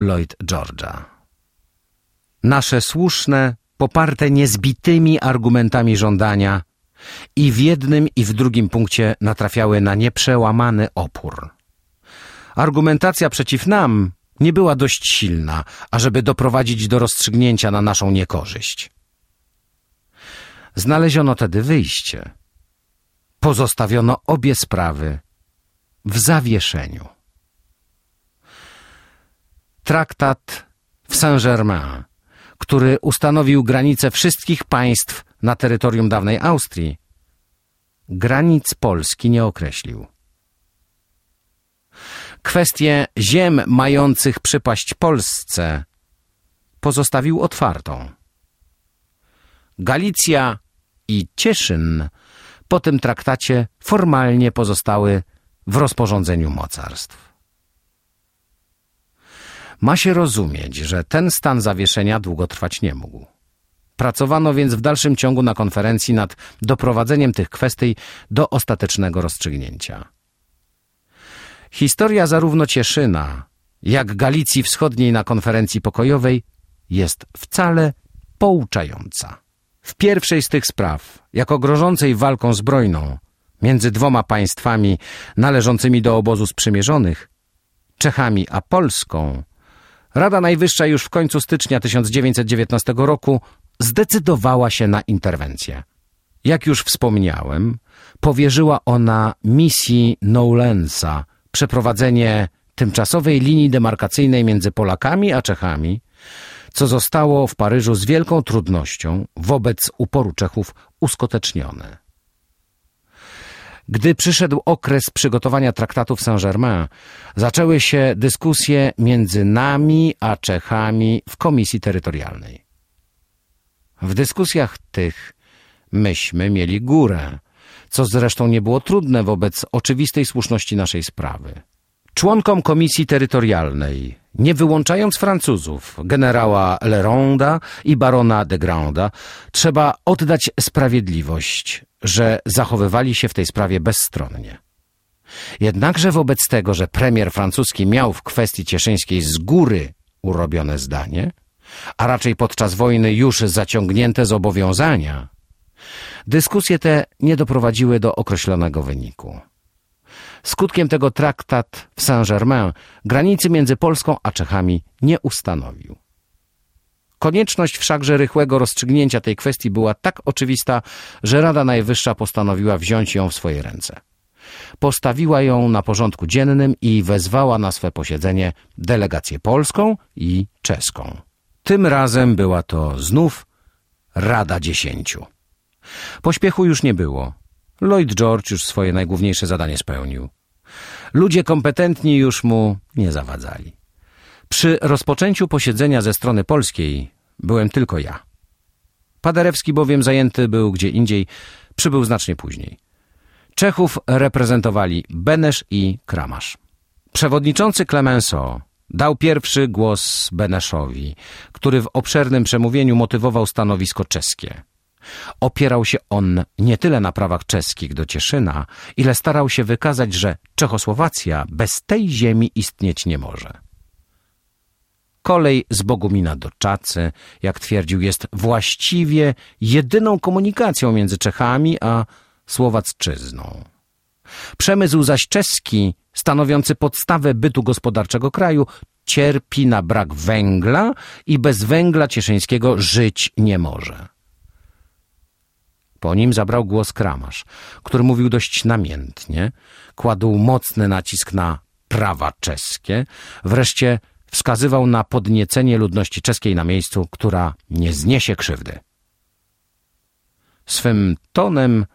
Lloyd George'a. Nasze słuszne, poparte niezbitymi argumentami żądania i w jednym i w drugim punkcie natrafiały na nieprzełamany opór. Argumentacja przeciw nam nie była dość silna, ażeby doprowadzić do rozstrzygnięcia na naszą niekorzyść. Znaleziono tedy wyjście. Pozostawiono obie sprawy w zawieszeniu. Traktat w Saint-Germain, który ustanowił granice wszystkich państw na terytorium dawnej Austrii, granic Polski nie określił. Kwestię ziem mających przypaść Polsce pozostawił otwartą. Galicja i Cieszyn po tym traktacie formalnie pozostały w rozporządzeniu mocarstw. Ma się rozumieć, że ten stan zawieszenia długo trwać nie mógł. Pracowano więc w dalszym ciągu na konferencji nad doprowadzeniem tych kwestii do ostatecznego rozstrzygnięcia. Historia zarówno Cieszyna, jak Galicji Wschodniej na konferencji pokojowej jest wcale pouczająca. W pierwszej z tych spraw, jako grożącej walką zbrojną między dwoma państwami należącymi do obozu sprzymierzonych, Czechami a Polską, Rada Najwyższa już w końcu stycznia 1919 roku zdecydowała się na interwencję. Jak już wspomniałem, powierzyła ona misji Knowlensa przeprowadzenie tymczasowej linii demarkacyjnej między Polakami a Czechami, co zostało w Paryżu z wielką trudnością wobec uporu Czechów uskutecznione. Gdy przyszedł okres przygotowania traktatów Saint-Germain, zaczęły się dyskusje między nami a Czechami w Komisji Terytorialnej. W dyskusjach tych myśmy mieli górę, co zresztą nie było trudne wobec oczywistej słuszności naszej sprawy. Członkom Komisji Terytorialnej, nie wyłączając Francuzów, generała Leronda i barona de Granda, trzeba oddać sprawiedliwość, że zachowywali się w tej sprawie bezstronnie. Jednakże wobec tego, że premier francuski miał w kwestii cieszyńskiej z góry urobione zdanie, a raczej podczas wojny już zaciągnięte zobowiązania, dyskusje te nie doprowadziły do określonego wyniku. Skutkiem tego traktat w Saint-Germain granicy między Polską a Czechami nie ustanowił. Konieczność wszakże rychłego rozstrzygnięcia tej kwestii była tak oczywista, że Rada Najwyższa postanowiła wziąć ją w swoje ręce. Postawiła ją na porządku dziennym i wezwała na swe posiedzenie delegację polską i czeską. Tym razem była to znów Rada Dziesięciu. Pośpiechu już nie było. Lloyd George już swoje najgłówniejsze zadanie spełnił. Ludzie kompetentni już mu nie zawadzali. Przy rozpoczęciu posiedzenia ze strony polskiej byłem tylko ja. Paderewski bowiem zajęty był gdzie indziej, przybył znacznie później. Czechów reprezentowali Benesz i Kramasz. Przewodniczący Clemenceau dał pierwszy głos Beneszowi, który w obszernym przemówieniu motywował stanowisko czeskie. Opierał się on nie tyle na prawach czeskich do Cieszyna, ile starał się wykazać, że Czechosłowacja bez tej ziemi istnieć nie może. Kolej z Bogumina do Czacy, jak twierdził, jest właściwie jedyną komunikacją między Czechami a Słowacczyzną. Przemysł zaś czeski, stanowiący podstawę bytu gospodarczego kraju, cierpi na brak węgla i bez węgla cieszyńskiego żyć nie może. Po nim zabrał głos Kramasz, który mówił dość namiętnie, kładł mocny nacisk na prawa czeskie, wreszcie wskazywał na podniecenie ludności czeskiej na miejscu, która nie zniesie krzywdy. Swym tonem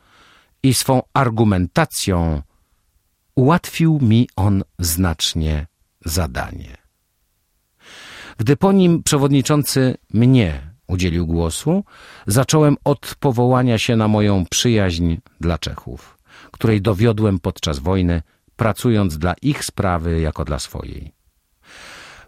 i swą argumentacją ułatwił mi on znacznie zadanie. Gdy po nim przewodniczący mnie udzielił głosu, zacząłem od powołania się na moją przyjaźń dla Czechów, której dowiodłem podczas wojny, pracując dla ich sprawy jako dla swojej.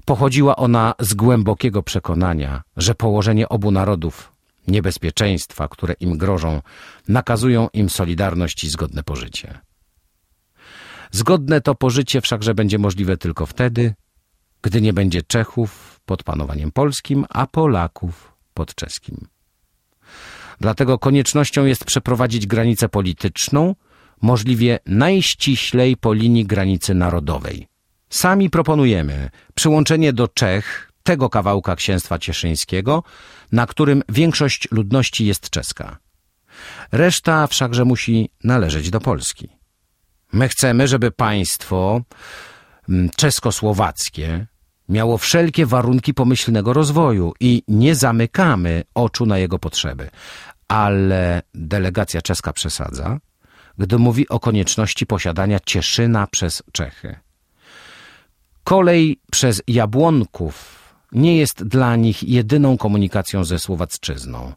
Pochodziła ona z głębokiego przekonania, że położenie obu narodów, niebezpieczeństwa, które im grożą, nakazują im solidarność i zgodne pożycie. Zgodne to pożycie wszakże będzie możliwe tylko wtedy, gdy nie będzie Czechów pod panowaniem polskim, a Polaków pod czeskim. Dlatego koniecznością jest przeprowadzić granicę polityczną, możliwie najściślej po linii granicy narodowej. Sami proponujemy przyłączenie do Czech tego kawałka księstwa cieszyńskiego, na którym większość ludności jest czeska. Reszta wszakże musi należeć do Polski. My chcemy, żeby państwo mm, czesko-słowackie miało wszelkie warunki pomyślnego rozwoju i nie zamykamy oczu na jego potrzeby. Ale delegacja czeska przesadza, gdy mówi o konieczności posiadania Cieszyna przez Czechy. Kolej przez Jabłonków nie jest dla nich jedyną komunikacją ze Słowacczyzną,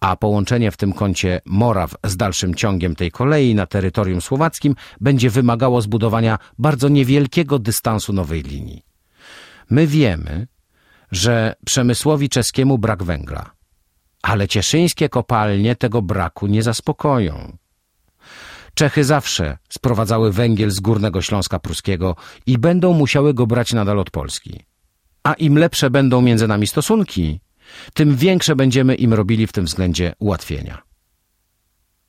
a połączenie w tym kącie Moraw z dalszym ciągiem tej kolei na terytorium słowackim będzie wymagało zbudowania bardzo niewielkiego dystansu nowej linii. My wiemy, że przemysłowi czeskiemu brak węgla, ale cieszyńskie kopalnie tego braku nie zaspokoją. Czechy zawsze sprowadzały węgiel z Górnego Śląska Pruskiego i będą musiały go brać nadal od Polski. A im lepsze będą między nami stosunki, tym większe będziemy im robili w tym względzie ułatwienia.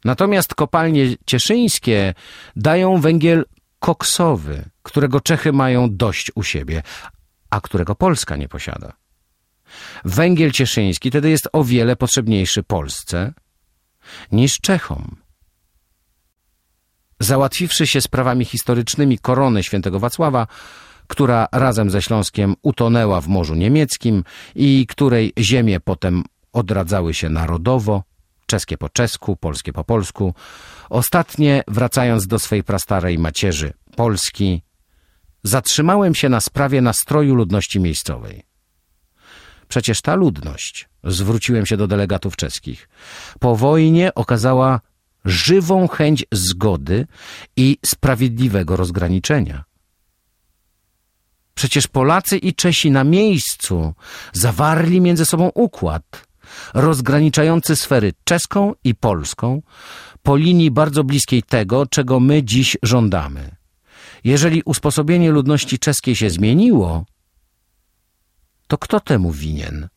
Natomiast kopalnie cieszyńskie dają węgiel koksowy, którego Czechy mają dość u siebie, a którego Polska nie posiada. Węgiel cieszyński wtedy jest o wiele potrzebniejszy Polsce niż Czechom. Załatwiwszy się sprawami historycznymi korony świętego Wacława, która razem ze Śląskiem utonęła w Morzu Niemieckim i której ziemie potem odradzały się narodowo, czeskie po czesku, polskie po polsku, ostatnie wracając do swej prastarej macierzy, Polski, zatrzymałem się na sprawie nastroju ludności miejscowej. Przecież ta ludność, zwróciłem się do delegatów czeskich, po wojnie okazała żywą chęć zgody i sprawiedliwego rozgraniczenia. Przecież Polacy i Czesi na miejscu zawarli między sobą układ rozgraniczający sfery czeską i polską po linii bardzo bliskiej tego, czego my dziś żądamy. Jeżeli usposobienie ludności czeskiej się zmieniło, to kto temu winien?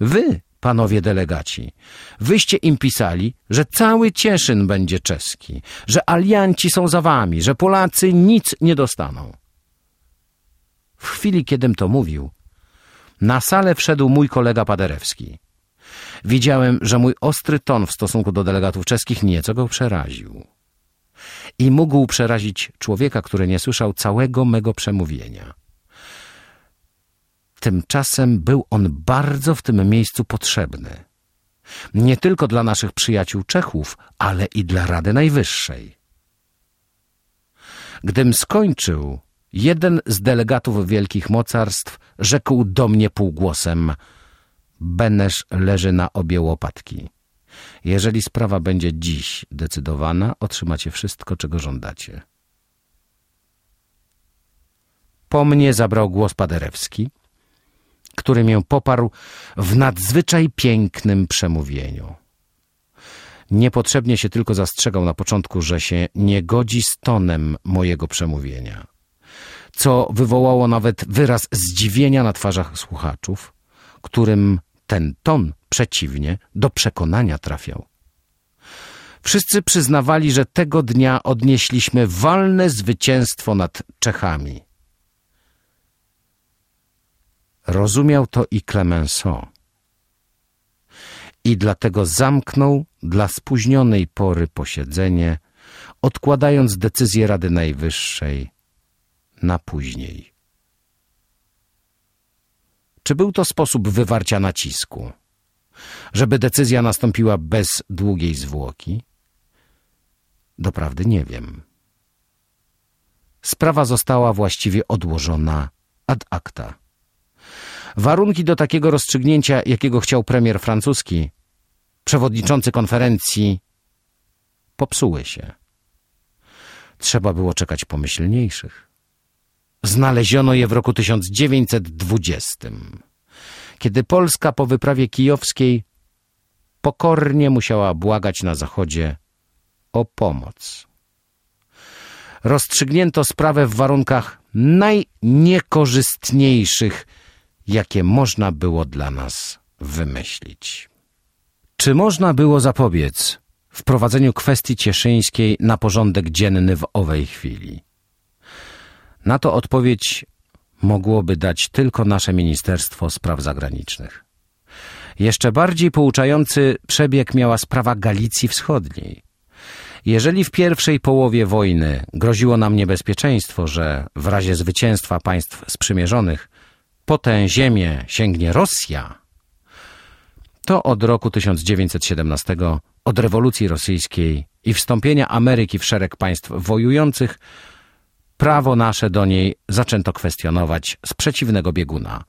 Wy, panowie delegaci, wyście im pisali, że cały Cieszyn będzie czeski, że alianci są za wami, że Polacy nic nie dostaną. W chwili, kiedym to mówił, na salę wszedł mój kolega Paderewski. Widziałem, że mój ostry ton w stosunku do delegatów czeskich nieco go przeraził. I mógł przerazić człowieka, który nie słyszał całego mego przemówienia. Tymczasem był on bardzo w tym miejscu potrzebny. Nie tylko dla naszych przyjaciół Czechów, ale i dla Rady Najwyższej. Gdym skończył, Jeden z delegatów wielkich mocarstw rzekł do mnie półgłosem Benesz leży na obie łopatki. Jeżeli sprawa będzie dziś decydowana, otrzymacie wszystko, czego żądacie. Po mnie zabrał głos Paderewski, który mię poparł w nadzwyczaj pięknym przemówieniu. Niepotrzebnie się tylko zastrzegał na początku, że się nie godzi z tonem mojego przemówienia co wywołało nawet wyraz zdziwienia na twarzach słuchaczów, którym ten ton przeciwnie do przekonania trafiał. Wszyscy przyznawali, że tego dnia odnieśliśmy walne zwycięstwo nad Czechami. Rozumiał to i Clemenceau. I dlatego zamknął dla spóźnionej pory posiedzenie, odkładając decyzję Rady Najwyższej na później. Czy był to sposób wywarcia nacisku, żeby decyzja nastąpiła bez długiej zwłoki? Doprawdy nie wiem. Sprawa została właściwie odłożona ad acta. Warunki do takiego rozstrzygnięcia, jakiego chciał premier francuski, przewodniczący konferencji, popsuły się. Trzeba było czekać pomyślniejszych. Znaleziono je w roku 1920, kiedy Polska po wyprawie kijowskiej pokornie musiała błagać na Zachodzie o pomoc. Rozstrzygnięto sprawę w warunkach najniekorzystniejszych, jakie można było dla nas wymyślić. Czy można było zapobiec wprowadzeniu kwestii cieszyńskiej na porządek dzienny w owej chwili? Na to odpowiedź mogłoby dać tylko nasze Ministerstwo Spraw Zagranicznych. Jeszcze bardziej pouczający przebieg miała sprawa Galicji Wschodniej. Jeżeli w pierwszej połowie wojny groziło nam niebezpieczeństwo, że w razie zwycięstwa państw sprzymierzonych po tę ziemię sięgnie Rosja, to od roku 1917, od rewolucji rosyjskiej i wstąpienia Ameryki w szereg państw wojujących, prawo nasze do niej zaczęto kwestionować z przeciwnego bieguna,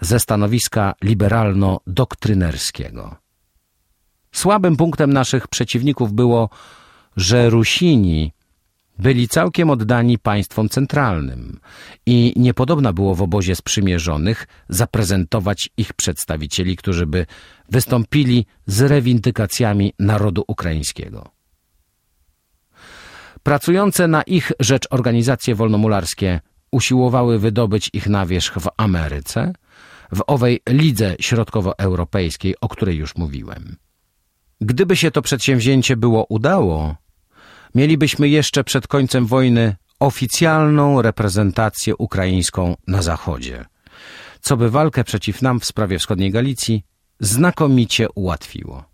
ze stanowiska liberalno-doktrynerskiego. Słabym punktem naszych przeciwników było, że Rusini byli całkiem oddani państwom centralnym i niepodobna było w obozie sprzymierzonych zaprezentować ich przedstawicieli, którzy by wystąpili z rewindykacjami narodu ukraińskiego. Pracujące na ich rzecz organizacje wolnomularskie usiłowały wydobyć ich na wierzch w Ameryce, w owej lidze środkowoeuropejskiej, o której już mówiłem. Gdyby się to przedsięwzięcie było udało, mielibyśmy jeszcze przed końcem wojny oficjalną reprezentację ukraińską na Zachodzie, co by walkę przeciw nam w sprawie wschodniej Galicji znakomicie ułatwiło.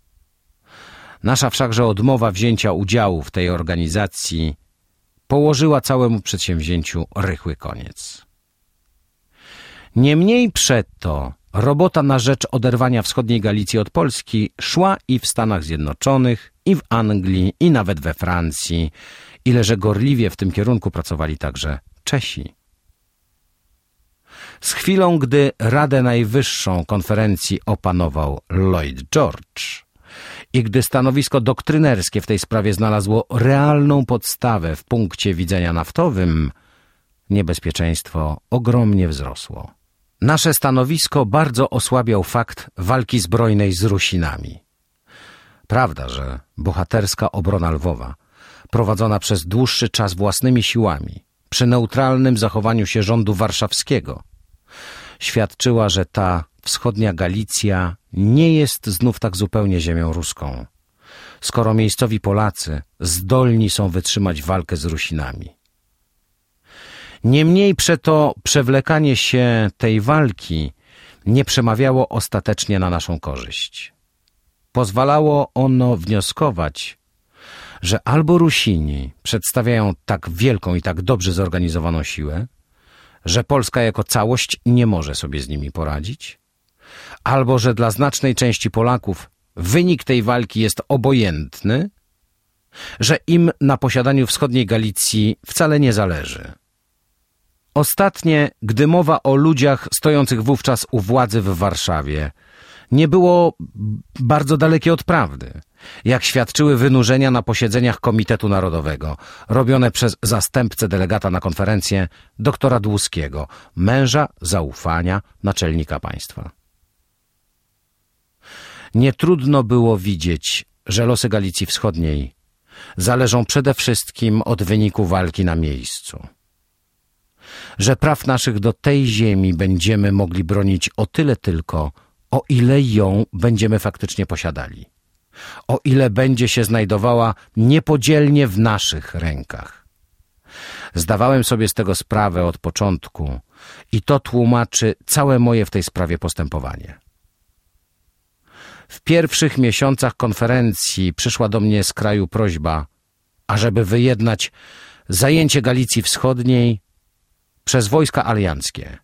Nasza wszakże odmowa wzięcia udziału w tej organizacji położyła całemu przedsięwzięciu rychły koniec. Niemniej przeto robota na rzecz oderwania wschodniej Galicji od Polski szła i w Stanach Zjednoczonych, i w Anglii, i nawet we Francji, ileże gorliwie w tym kierunku pracowali także Czesi. Z chwilą, gdy Radę Najwyższą konferencji opanował Lloyd George i gdy stanowisko doktrynerskie w tej sprawie znalazło realną podstawę w punkcie widzenia naftowym, niebezpieczeństwo ogromnie wzrosło. Nasze stanowisko bardzo osłabiał fakt walki zbrojnej z Rusinami. Prawda, że bohaterska obrona Lwowa, prowadzona przez dłuższy czas własnymi siłami, przy neutralnym zachowaniu się rządu warszawskiego, świadczyła, że ta wschodnia Galicja nie jest znów tak zupełnie ziemią ruską, skoro miejscowi Polacy zdolni są wytrzymać walkę z Rusinami. Niemniej przeto przewlekanie się tej walki nie przemawiało ostatecznie na naszą korzyść. Pozwalało ono wnioskować, że albo Rusini przedstawiają tak wielką i tak dobrze zorganizowaną siłę, że Polska jako całość nie może sobie z nimi poradzić, albo że dla znacznej części Polaków wynik tej walki jest obojętny, że im na posiadaniu wschodniej Galicji wcale nie zależy. Ostatnie, gdy mowa o ludziach stojących wówczas u władzy w Warszawie, nie było bardzo dalekie od prawdy, jak świadczyły wynurzenia na posiedzeniach Komitetu Narodowego, robione przez zastępcę delegata na konferencję doktora Dłuskiego, męża zaufania naczelnika państwa. Nie trudno było widzieć, że losy Galicji Wschodniej zależą przede wszystkim od wyniku walki na miejscu że praw naszych do tej ziemi będziemy mogli bronić o tyle tylko, o ile ją będziemy faktycznie posiadali, o ile będzie się znajdowała niepodzielnie w naszych rękach. Zdawałem sobie z tego sprawę od początku i to tłumaczy całe moje w tej sprawie postępowanie. W pierwszych miesiącach konferencji przyszła do mnie z kraju prośba, ażeby wyjednać zajęcie Galicji Wschodniej przez wojska alianckie.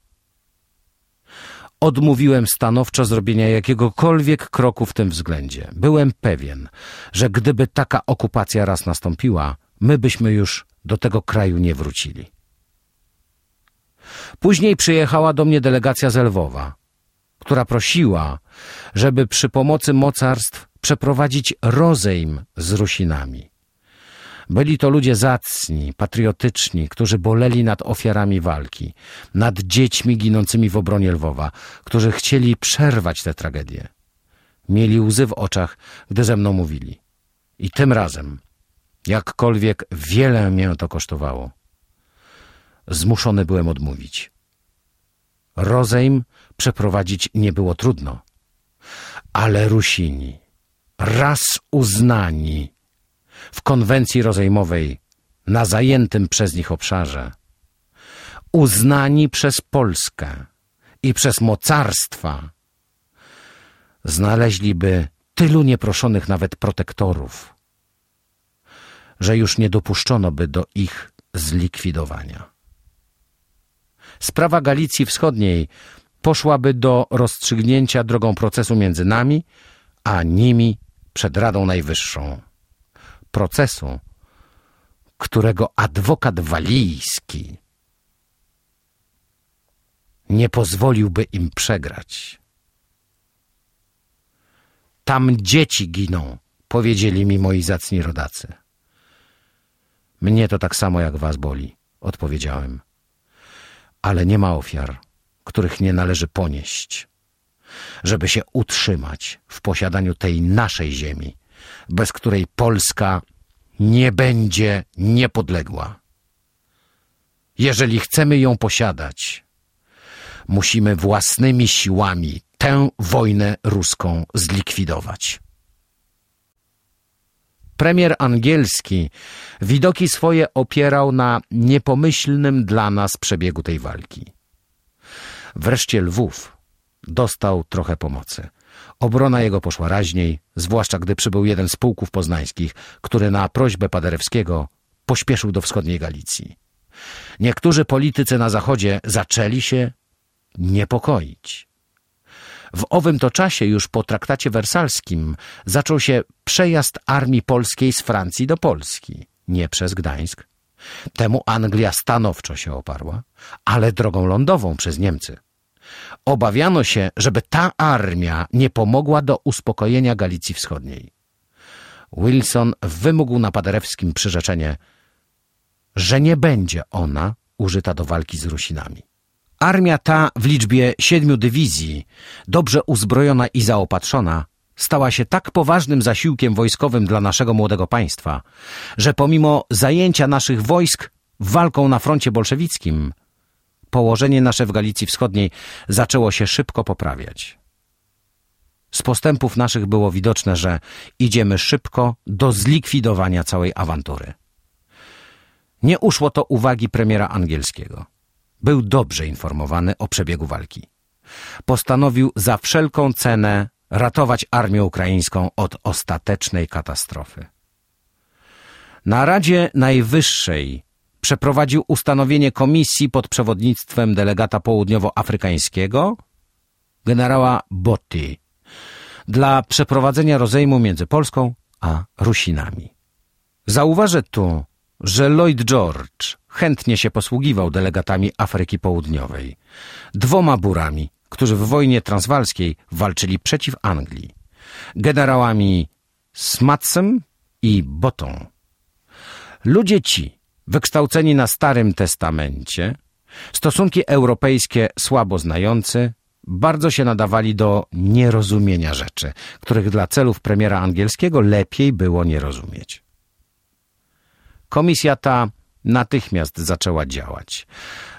Odmówiłem stanowczo zrobienia jakiegokolwiek kroku w tym względzie. Byłem pewien, że gdyby taka okupacja raz nastąpiła, my byśmy już do tego kraju nie wrócili. Później przyjechała do mnie delegacja z Lwowa, która prosiła, żeby przy pomocy mocarstw przeprowadzić rozejm z Rusinami. Byli to ludzie zacni, patriotyczni, którzy boleli nad ofiarami walki, nad dziećmi ginącymi w obronie Lwowa, którzy chcieli przerwać tę tragedię. Mieli łzy w oczach, gdy ze mną mówili. I tym razem, jakkolwiek wiele mię to kosztowało, zmuszony byłem odmówić. Rozejm przeprowadzić nie było trudno, ale Rusini, raz uznani w konwencji rozejmowej na zajętym przez nich obszarze, uznani przez Polskę i przez mocarstwa, znaleźliby tylu nieproszonych nawet protektorów, że już nie dopuszczono by do ich zlikwidowania. Sprawa Galicji Wschodniej poszłaby do rozstrzygnięcia drogą procesu między nami, a nimi przed Radą Najwyższą. Procesu, którego adwokat walijski nie pozwoliłby im przegrać. Tam dzieci giną, powiedzieli mi moi zacni rodacy. Mnie to tak samo jak was boli, odpowiedziałem. Ale nie ma ofiar, których nie należy ponieść, żeby się utrzymać w posiadaniu tej naszej ziemi, bez której Polska nie będzie niepodległa. Jeżeli chcemy ją posiadać, musimy własnymi siłami tę wojnę ruską zlikwidować. Premier angielski widoki swoje opierał na niepomyślnym dla nas przebiegu tej walki. Wreszcie Lwów dostał trochę pomocy. Obrona jego poszła raźniej, zwłaszcza gdy przybył jeden z pułków poznańskich, który na prośbę Paderewskiego pośpieszył do wschodniej Galicji. Niektórzy politycy na zachodzie zaczęli się niepokoić. W owym to czasie, już po traktacie wersalskim, zaczął się przejazd armii polskiej z Francji do Polski, nie przez Gdańsk. Temu Anglia stanowczo się oparła, ale drogą lądową przez Niemcy. Obawiano się, żeby ta armia nie pomogła do uspokojenia Galicji Wschodniej. Wilson wymógł na Paderewskim przyrzeczenie, że nie będzie ona użyta do walki z Rusinami. Armia ta w liczbie siedmiu dywizji, dobrze uzbrojona i zaopatrzona, stała się tak poważnym zasiłkiem wojskowym dla naszego młodego państwa, że pomimo zajęcia naszych wojsk walką na froncie bolszewickim, położenie nasze w Galicji Wschodniej zaczęło się szybko poprawiać. Z postępów naszych było widoczne, że idziemy szybko do zlikwidowania całej awantury. Nie uszło to uwagi premiera angielskiego. Był dobrze informowany o przebiegu walki. Postanowił za wszelką cenę ratować armię ukraińską od ostatecznej katastrofy. Na Radzie Najwyższej przeprowadził ustanowienie komisji pod przewodnictwem delegata południowoafrykańskiego generała Botti dla przeprowadzenia rozejmu między Polską a Rusinami. Zauważę tu, że Lloyd George chętnie się posługiwał delegatami Afryki Południowej, dwoma burami, którzy w wojnie transwalskiej walczyli przeciw Anglii, generałami Smatsem i Botą. Ludzie ci, wykształceni na Starym Testamencie, stosunki europejskie słabo znający, bardzo się nadawali do nierozumienia rzeczy, których dla celów premiera angielskiego lepiej było nie rozumieć. Komisja ta natychmiast zaczęła działać.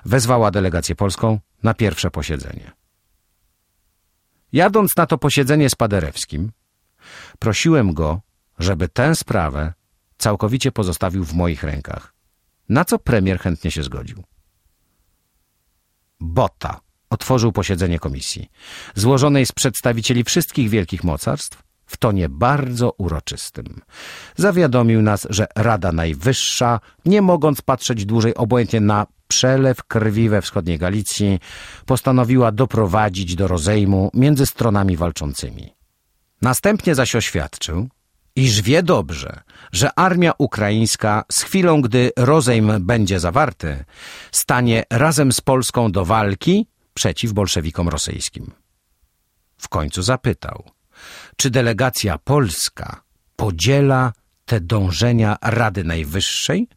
Wezwała delegację polską na pierwsze posiedzenie. Jadąc na to posiedzenie z Paderewskim, prosiłem go, żeby tę sprawę całkowicie pozostawił w moich rękach, na co premier chętnie się zgodził. Bota otworzył posiedzenie komisji, złożonej z przedstawicieli wszystkich wielkich mocarstw, w tonie bardzo uroczystym. Zawiadomił nas, że Rada Najwyższa, nie mogąc patrzeć dłużej obojętnie na przelew krwi we wschodniej Galicji, postanowiła doprowadzić do rozejmu między stronami walczącymi. Następnie zaś oświadczył, iż wie dobrze, że armia ukraińska z chwilą, gdy rozejm będzie zawarty, stanie razem z Polską do walki przeciw bolszewikom rosyjskim. W końcu zapytał – czy delegacja polska podziela te dążenia Rady Najwyższej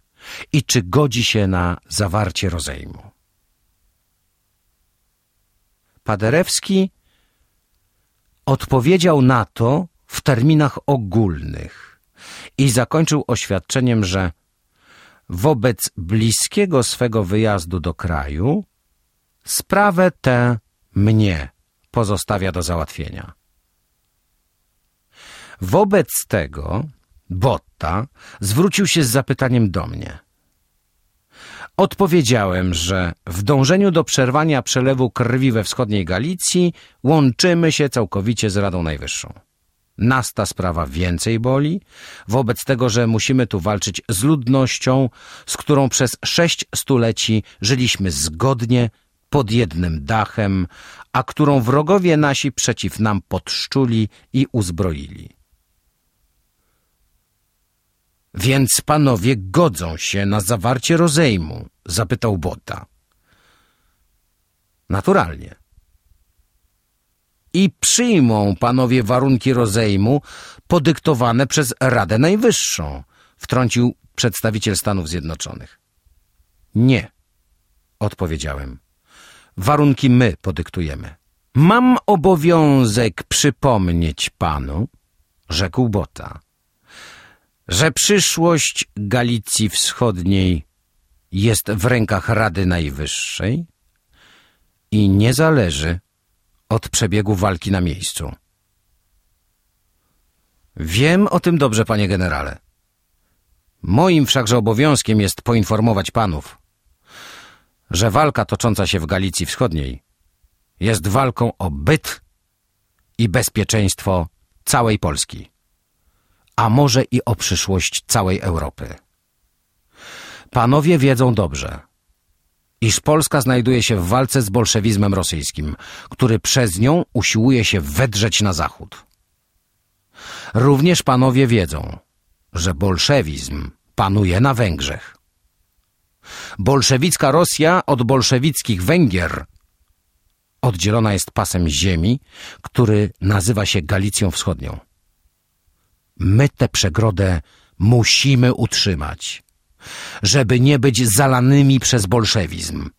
i czy godzi się na zawarcie rozejmu. Paderewski odpowiedział na to w terminach ogólnych i zakończył oświadczeniem, że wobec bliskiego swego wyjazdu do kraju sprawę tę mnie pozostawia do załatwienia. Wobec tego Botta zwrócił się z zapytaniem do mnie. Odpowiedziałem, że w dążeniu do przerwania przelewu krwi we wschodniej Galicji łączymy się całkowicie z Radą Najwyższą. Nas ta sprawa więcej boli, wobec tego, że musimy tu walczyć z ludnością, z którą przez sześć stuleci żyliśmy zgodnie, pod jednym dachem, a którą wrogowie nasi przeciw nam podszczuli i uzbroili. Więc panowie godzą się na zawarcie rozejmu? zapytał Bota. Naturalnie. I przyjmą panowie warunki rozejmu podyktowane przez Radę Najwyższą, wtrącił przedstawiciel Stanów Zjednoczonych. Nie, odpowiedziałem. Warunki my podyktujemy. Mam obowiązek przypomnieć panu, rzekł Bota, że przyszłość Galicji Wschodniej jest w rękach Rady Najwyższej i nie zależy od przebiegu walki na miejscu. Wiem o tym dobrze, panie generale. Moim wszakże obowiązkiem jest poinformować panów, że walka tocząca się w Galicji Wschodniej jest walką o byt i bezpieczeństwo całej Polski a może i o przyszłość całej Europy. Panowie wiedzą dobrze, iż Polska znajduje się w walce z bolszewizmem rosyjskim, który przez nią usiłuje się wedrzeć na zachód. Również panowie wiedzą, że bolszewizm panuje na Węgrzech. Bolszewicka Rosja od bolszewickich Węgier oddzielona jest pasem ziemi, który nazywa się Galicją Wschodnią. My tę przegrodę musimy utrzymać, żeby nie być zalanymi przez bolszewizm,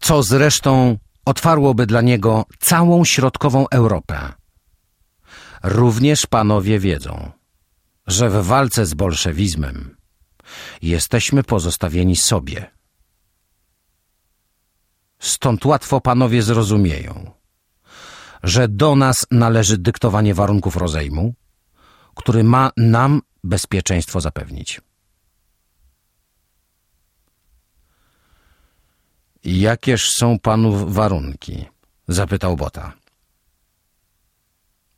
co zresztą otwarłoby dla niego całą środkową Europę. Również panowie wiedzą, że w walce z bolszewizmem jesteśmy pozostawieni sobie. Stąd łatwo panowie zrozumieją, że do nas należy dyktowanie warunków rozejmu, który ma nam bezpieczeństwo zapewnić. Jakież są panów warunki? zapytał Bota.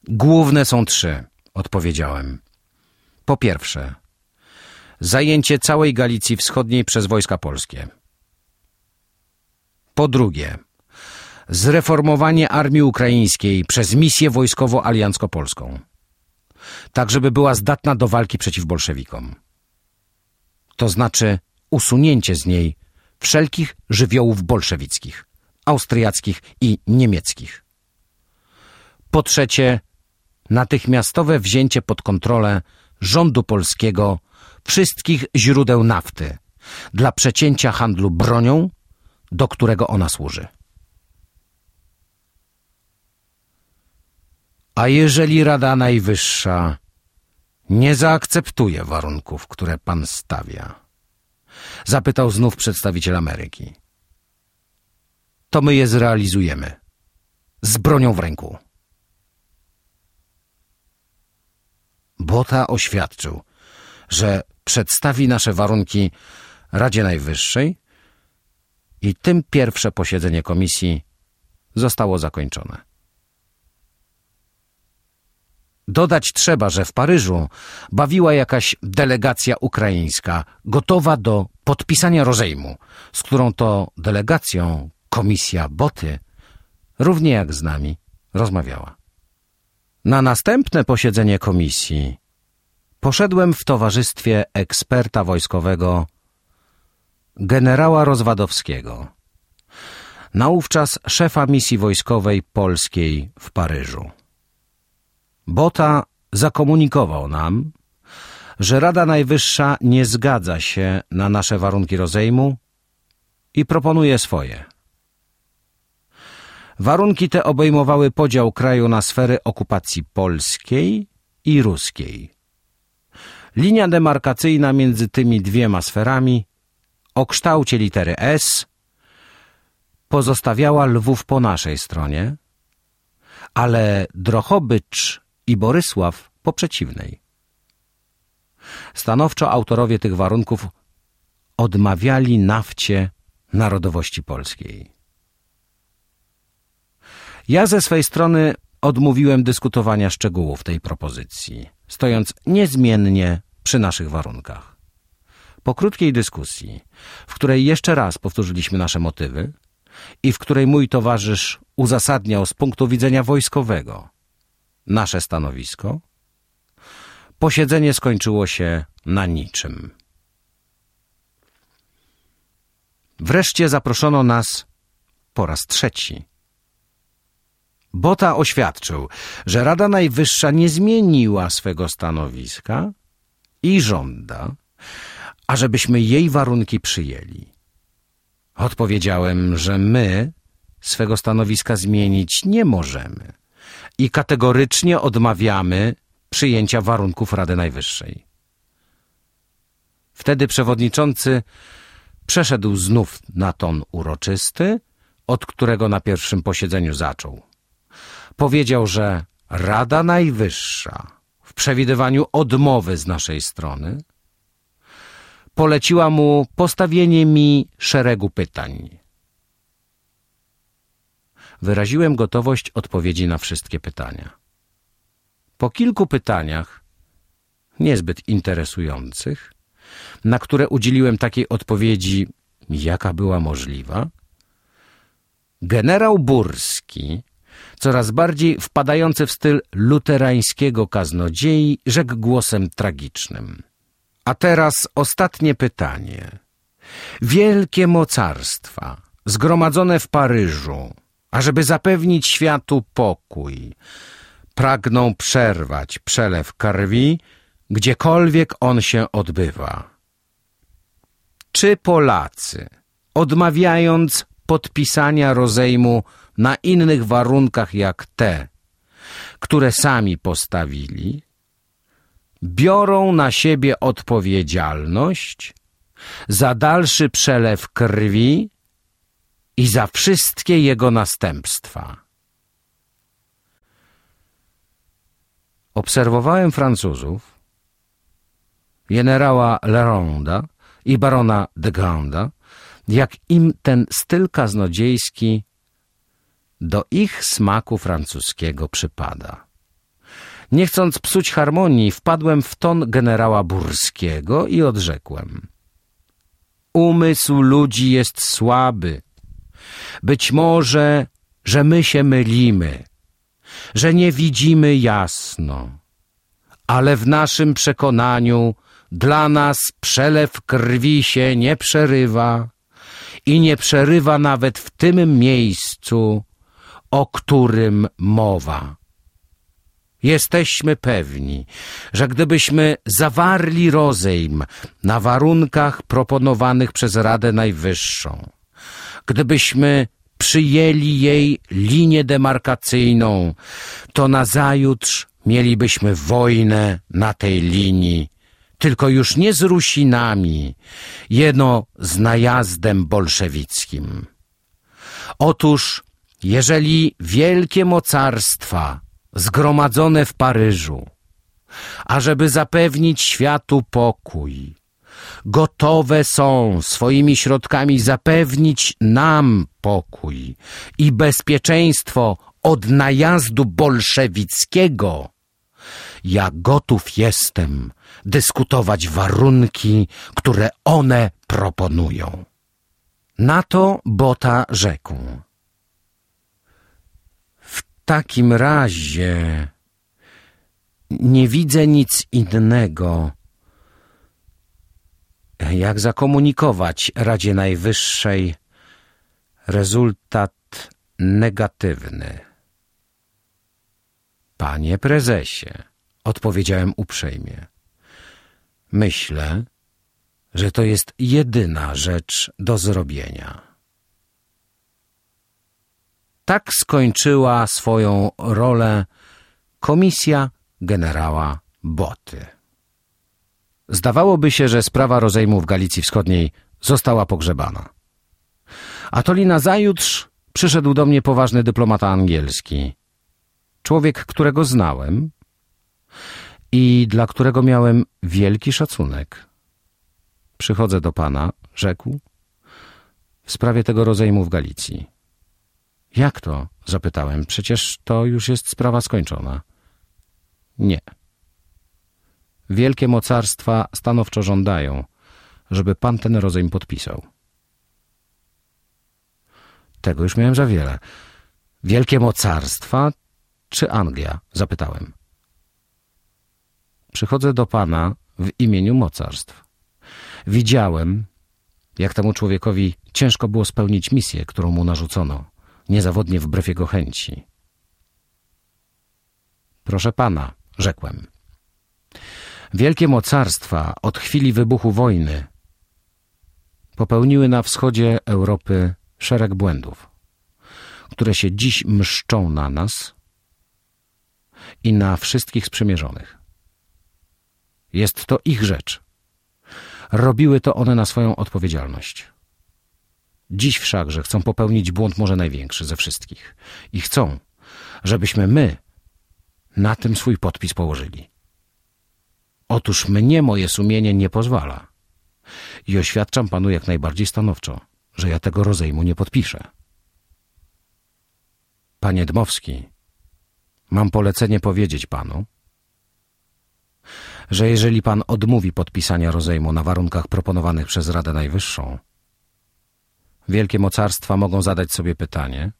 Główne są trzy, odpowiedziałem. Po pierwsze, zajęcie całej Galicji Wschodniej przez wojska polskie. Po drugie, zreformowanie armii ukraińskiej przez misję wojskowo-aliancko-polską tak żeby była zdatna do walki przeciw bolszewikom. To znaczy usunięcie z niej wszelkich żywiołów bolszewickich, austriackich i niemieckich. Po trzecie, natychmiastowe wzięcie pod kontrolę rządu polskiego wszystkich źródeł nafty dla przecięcia handlu bronią, do którego ona służy. A jeżeli Rada Najwyższa nie zaakceptuje warunków, które pan stawia? Zapytał znów przedstawiciel Ameryki. To my je zrealizujemy. Z bronią w ręku. Bota oświadczył, że przedstawi nasze warunki Radzie Najwyższej i tym pierwsze posiedzenie komisji zostało zakończone. Dodać trzeba, że w Paryżu bawiła jakaś delegacja ukraińska, gotowa do podpisania rozejmu, z którą to delegacją komisja Boty, równie jak z nami, rozmawiała. Na następne posiedzenie komisji poszedłem w towarzystwie eksperta wojskowego generała Rozwadowskiego, naówczas szefa misji wojskowej polskiej w Paryżu. Bota zakomunikował nam, że Rada Najwyższa nie zgadza się na nasze warunki rozejmu i proponuje swoje. Warunki te obejmowały podział kraju na sfery okupacji polskiej i ruskiej. Linia demarkacyjna między tymi dwiema sferami o kształcie litery S pozostawiała Lwów po naszej stronie, ale Drochobycz i Borysław po przeciwnej. Stanowczo autorowie tych warunków odmawiali nafcie narodowości polskiej. Ja ze swej strony odmówiłem dyskutowania szczegółów tej propozycji, stojąc niezmiennie przy naszych warunkach. Po krótkiej dyskusji, w której jeszcze raz powtórzyliśmy nasze motywy i w której mój towarzysz uzasadniał z punktu widzenia wojskowego nasze stanowisko, posiedzenie skończyło się na niczym. Wreszcie zaproszono nas po raz trzeci. Bota oświadczył, że Rada Najwyższa nie zmieniła swego stanowiska i żąda, ażebyśmy jej warunki przyjęli. Odpowiedziałem, że my swego stanowiska zmienić nie możemy i kategorycznie odmawiamy przyjęcia warunków Rady Najwyższej. Wtedy przewodniczący przeszedł znów na ton uroczysty, od którego na pierwszym posiedzeniu zaczął. Powiedział, że Rada Najwyższa w przewidywaniu odmowy z naszej strony poleciła mu postawienie mi szeregu pytań. Wyraziłem gotowość odpowiedzi na wszystkie pytania. Po kilku pytaniach, niezbyt interesujących, na które udzieliłem takiej odpowiedzi, jaka była możliwa, generał Burski, coraz bardziej wpadający w styl luterańskiego kaznodziei, rzekł głosem tragicznym. A teraz ostatnie pytanie. Wielkie mocarstwa, zgromadzone w Paryżu, ażeby zapewnić światu pokój, pragną przerwać przelew krwi, gdziekolwiek on się odbywa. Czy Polacy, odmawiając podpisania rozejmu na innych warunkach jak te, które sami postawili, biorą na siebie odpowiedzialność za dalszy przelew krwi i za wszystkie jego następstwa. Obserwowałem Francuzów, generała Leronda i barona de Granda, jak im ten styl kaznodziejski do ich smaku francuskiego przypada. Nie chcąc psuć harmonii, wpadłem w ton generała Burskiego i odrzekłem. Umysł ludzi jest słaby. Być może, że my się mylimy, że nie widzimy jasno, ale w naszym przekonaniu dla nas przelew krwi się nie przerywa i nie przerywa nawet w tym miejscu, o którym mowa. Jesteśmy pewni, że gdybyśmy zawarli rozejm na warunkach proponowanych przez Radę Najwyższą, gdybyśmy przyjęli jej linię demarkacyjną, to nazajutrz mielibyśmy wojnę na tej linii, tylko już nie z Rusinami, jeno z najazdem bolszewickim. Otóż, jeżeli wielkie mocarstwa zgromadzone w Paryżu, ażeby zapewnić światu pokój. Gotowe są swoimi środkami zapewnić nam pokój i bezpieczeństwo od najazdu bolszewickiego. Ja gotów jestem dyskutować warunki, które one proponują. Na to Bota rzekł takim razie nie widzę nic innego, jak zakomunikować Radzie Najwyższej rezultat negatywny. Panie prezesie, odpowiedziałem uprzejmie, myślę, że to jest jedyna rzecz do zrobienia. Tak skończyła swoją rolę komisja generała Boty. Zdawałoby się, że sprawa rozejmu w Galicji Wschodniej została pogrzebana. A to li nazajutrz przyszedł do mnie poważny dyplomata angielski. Człowiek, którego znałem i dla którego miałem wielki szacunek. Przychodzę do pana, rzekł, w sprawie tego rozejmu w Galicji. Jak to? zapytałem. Przecież to już jest sprawa skończona. Nie. Wielkie mocarstwa stanowczo żądają, żeby pan ten rozejm podpisał. Tego już miałem za wiele. Wielkie mocarstwa czy Anglia? zapytałem. Przychodzę do pana w imieniu mocarstw. Widziałem, jak temu człowiekowi ciężko było spełnić misję, którą mu narzucono, niezawodnie wbrew jego chęci. Proszę pana, rzekłem. Wielkie mocarstwa od chwili wybuchu wojny popełniły na wschodzie Europy szereg błędów, które się dziś mszczą na nas i na wszystkich sprzymierzonych. Jest to ich rzecz. Robiły to one na swoją odpowiedzialność. Dziś wszakże chcą popełnić błąd może największy ze wszystkich i chcą, żebyśmy my na tym swój podpis położyli. Otóż mnie moje sumienie nie pozwala i oświadczam panu jak najbardziej stanowczo, że ja tego rozejmu nie podpiszę. Panie Dmowski, mam polecenie powiedzieć panu, że jeżeli pan odmówi podpisania rozejmu na warunkach proponowanych przez Radę Najwyższą, wielkie mocarstwa mogą zadać sobie pytanie,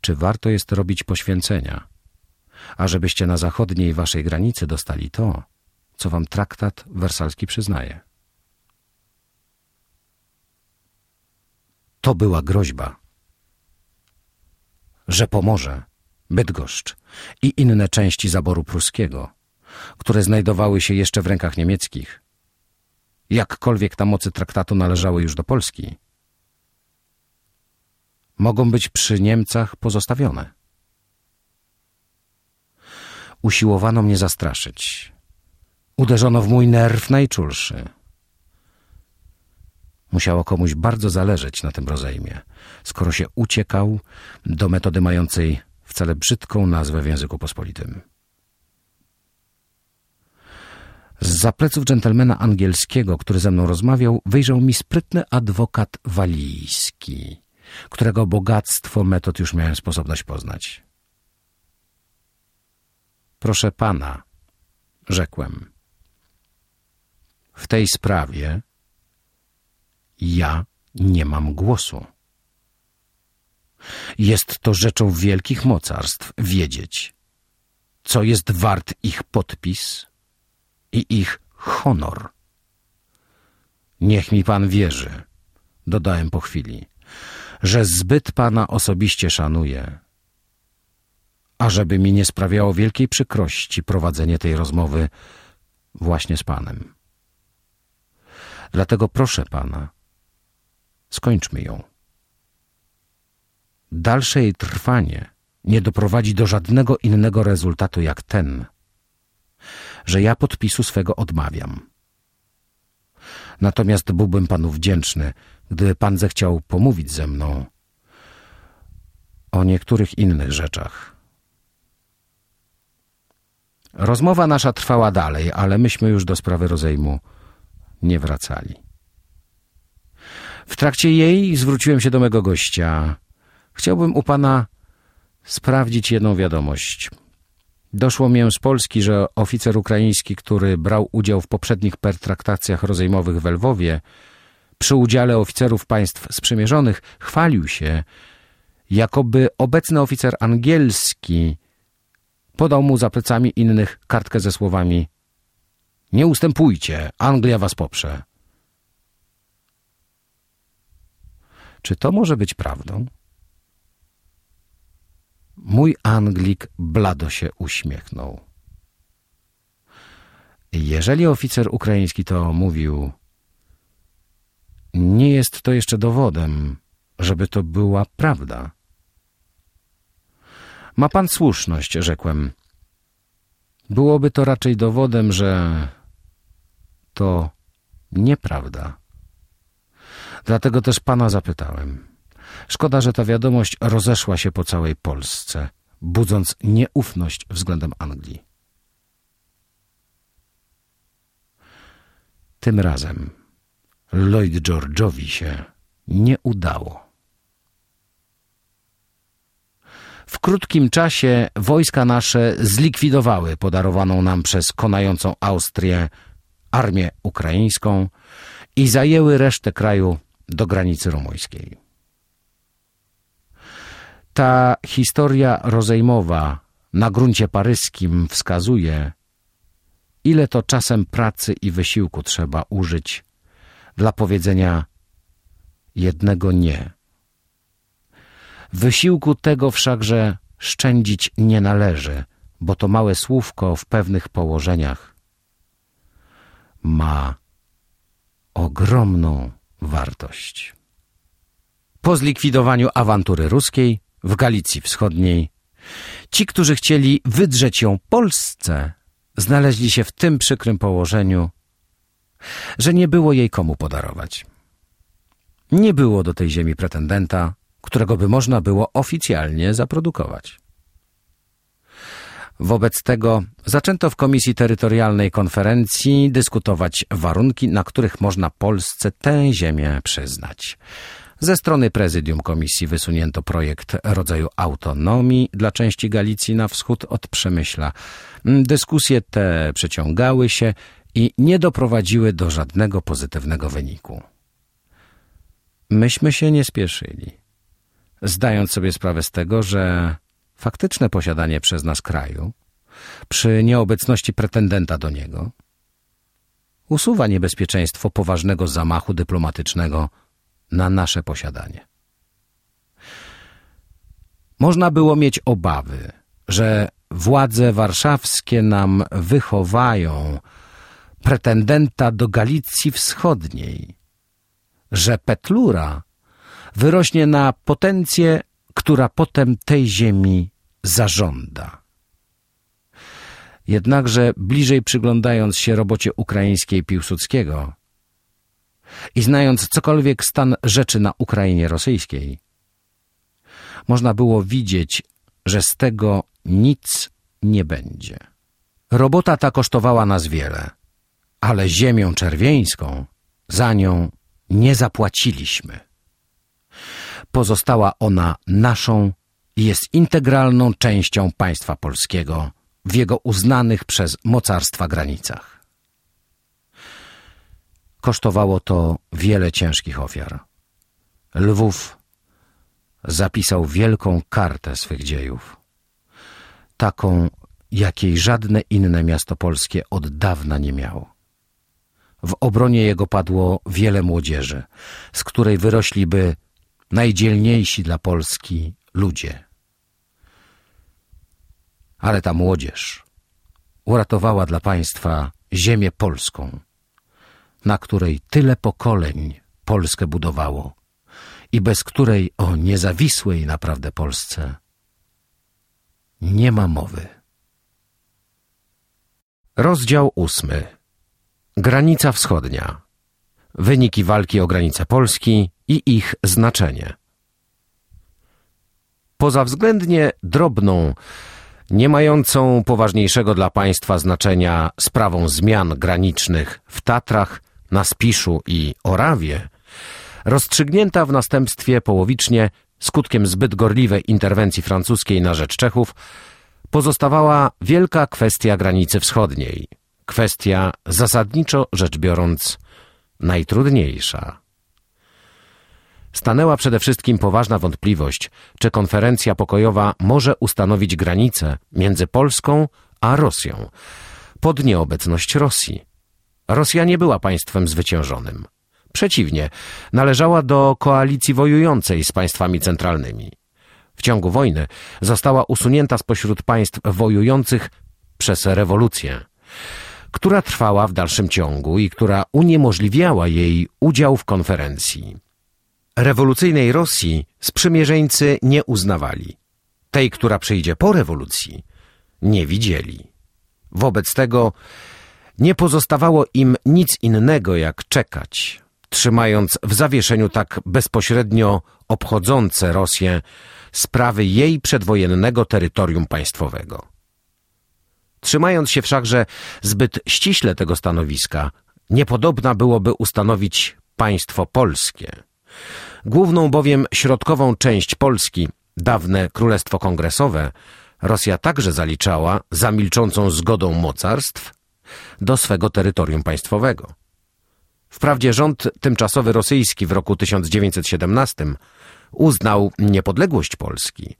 czy warto jest robić poświęcenia, ażebyście na zachodniej waszej granicy dostali to, co wam traktat wersalski przyznaje. To była groźba, że pomoże Bydgoszcz i inne części zaboru pruskiego, które znajdowały się jeszcze w rękach niemieckich, jakkolwiek na mocy traktatu należały już do Polski, mogą być przy Niemcach pozostawione. Usiłowano mnie zastraszyć. Uderzono w mój nerw najczulszy. Musiało komuś bardzo zależeć na tym rozejmie, skoro się uciekał do metody mającej wcale brzydką nazwę w języku pospolitym. Z zapleców dżentelmena angielskiego, który ze mną rozmawiał, wyjrzał mi sprytny adwokat walijski, którego bogactwo metod już miałem sposobność poznać. Proszę pana, rzekłem, w tej sprawie ja nie mam głosu. Jest to rzeczą wielkich mocarstw wiedzieć, co jest wart ich podpis i ich honor. Niech mi pan wierzy, dodałem po chwili, że zbyt pana osobiście szanuję, ażeby mi nie sprawiało wielkiej przykrości prowadzenie tej rozmowy właśnie z panem. Dlatego proszę pana, skończmy ją. Dalsze jej trwanie nie doprowadzi do żadnego innego rezultatu jak ten, że ja podpisu swego odmawiam. Natomiast byłbym panu wdzięczny, gdyby pan zechciał pomówić ze mną o niektórych innych rzeczach. Rozmowa nasza trwała dalej, ale myśmy już do sprawy rozejmu nie wracali. W trakcie jej zwróciłem się do mego gościa. Chciałbym u pana sprawdzić jedną wiadomość. Doszło mię z Polski, że oficer ukraiński, który brał udział w poprzednich pertraktacjach rozejmowych w Lwowie, przy udziale oficerów państw sprzymierzonych, chwalił się, jakoby obecny oficer angielski podał mu za plecami innych kartkę ze słowami Nie ustępujcie, Anglia was poprze. Czy to może być prawdą? Mój Anglik blado się uśmiechnął. Jeżeli oficer ukraiński to mówił, nie jest to jeszcze dowodem, żeby to była prawda. Ma pan słuszność, rzekłem. Byłoby to raczej dowodem, że to nieprawda. Dlatego też pana zapytałem. Szkoda, że ta wiadomość rozeszła się po całej Polsce, budząc nieufność względem Anglii. Tym razem Lloyd George'owi się nie udało. W krótkim czasie wojska nasze zlikwidowały podarowaną nam przez konającą Austrię armię ukraińską i zajęły resztę kraju do granicy rumuńskiej. Ta historia rozejmowa na gruncie paryskim wskazuje, ile to czasem pracy i wysiłku trzeba użyć dla powiedzenia jednego nie. Wysiłku tego wszakże szczędzić nie należy, bo to małe słówko w pewnych położeniach ma ogromną wartość. Po zlikwidowaniu awantury ruskiej w Galicji Wschodniej, ci, którzy chcieli wydrzeć ją Polsce, znaleźli się w tym przykrym położeniu, że nie było jej komu podarować. Nie było do tej ziemi pretendenta, którego by można było oficjalnie zaprodukować. Wobec tego zaczęto w Komisji Terytorialnej Konferencji dyskutować warunki, na których można Polsce tę ziemię przyznać. Ze strony prezydium komisji wysunięto projekt rodzaju autonomii dla części Galicji na wschód od Przemyśla. Dyskusje te przeciągały się i nie doprowadziły do żadnego pozytywnego wyniku. Myśmy się nie spieszyli, zdając sobie sprawę z tego, że faktyczne posiadanie przez nas kraju, przy nieobecności pretendenta do niego, usuwa niebezpieczeństwo poważnego zamachu dyplomatycznego na nasze posiadanie. Można było mieć obawy, że władze warszawskie nam wychowają pretendenta do Galicji Wschodniej, że Petlura wyrośnie na potencję, która potem tej ziemi zażąda. Jednakże bliżej przyglądając się robocie ukraińskiej Piłsudskiego i znając cokolwiek stan rzeczy na Ukrainie rosyjskiej, można było widzieć, że z tego nic nie będzie. Robota ta kosztowała nas wiele, ale ziemią czerwieńską za nią nie zapłaciliśmy. Pozostała ona naszą i jest integralną częścią państwa polskiego w jego uznanych przez mocarstwa granicach. Kosztowało to wiele ciężkich ofiar. Lwów zapisał wielką kartę swych dziejów, taką, jakiej żadne inne miasto polskie od dawna nie miało. W obronie jego padło wiele młodzieży, z której wyrośliby najdzielniejsi dla Polski ludzie. Ale ta młodzież uratowała dla państwa ziemię polską, na której tyle pokoleń Polskę budowało i bez której o niezawisłej naprawdę Polsce nie ma mowy. Rozdział ósmy Granica wschodnia. Wyniki walki o granice Polski i ich znaczenie. Poza względnie drobną, nie mającą poważniejszego dla państwa znaczenia sprawą zmian granicznych w Tatrach, na Spiszu i Orawie, rozstrzygnięta w następstwie połowicznie skutkiem zbyt gorliwej interwencji francuskiej na rzecz Czechów, pozostawała wielka kwestia granicy wschodniej – kwestia zasadniczo rzecz biorąc najtrudniejsza. Stanęła przede wszystkim poważna wątpliwość, czy konferencja pokojowa może ustanowić granicę między Polską a Rosją pod nieobecność Rosji. Rosja nie była państwem zwyciężonym. Przeciwnie, należała do koalicji wojującej z państwami centralnymi. W ciągu wojny została usunięta spośród państw wojujących przez rewolucję która trwała w dalszym ciągu i która uniemożliwiała jej udział w konferencji. Rewolucyjnej Rosji sprzymierzeńcy nie uznawali. Tej, która przyjdzie po rewolucji, nie widzieli. Wobec tego Nie pozostawało im nic innego jak czekać, trzymając w zawieszeniu tak bezpośrednio obchodzące Rosję sprawy jej przedwojennego terytorium państwowego. Trzymając się wszakże zbyt ściśle tego stanowiska, niepodobna byłoby ustanowić państwo polskie. Główną bowiem środkową część Polski, dawne Królestwo Kongresowe, Rosja także zaliczała, za milczącą zgodą mocarstw, do swego terytorium państwowego. Wprawdzie rząd tymczasowy rosyjski w roku 1917 uznał niepodległość Polski,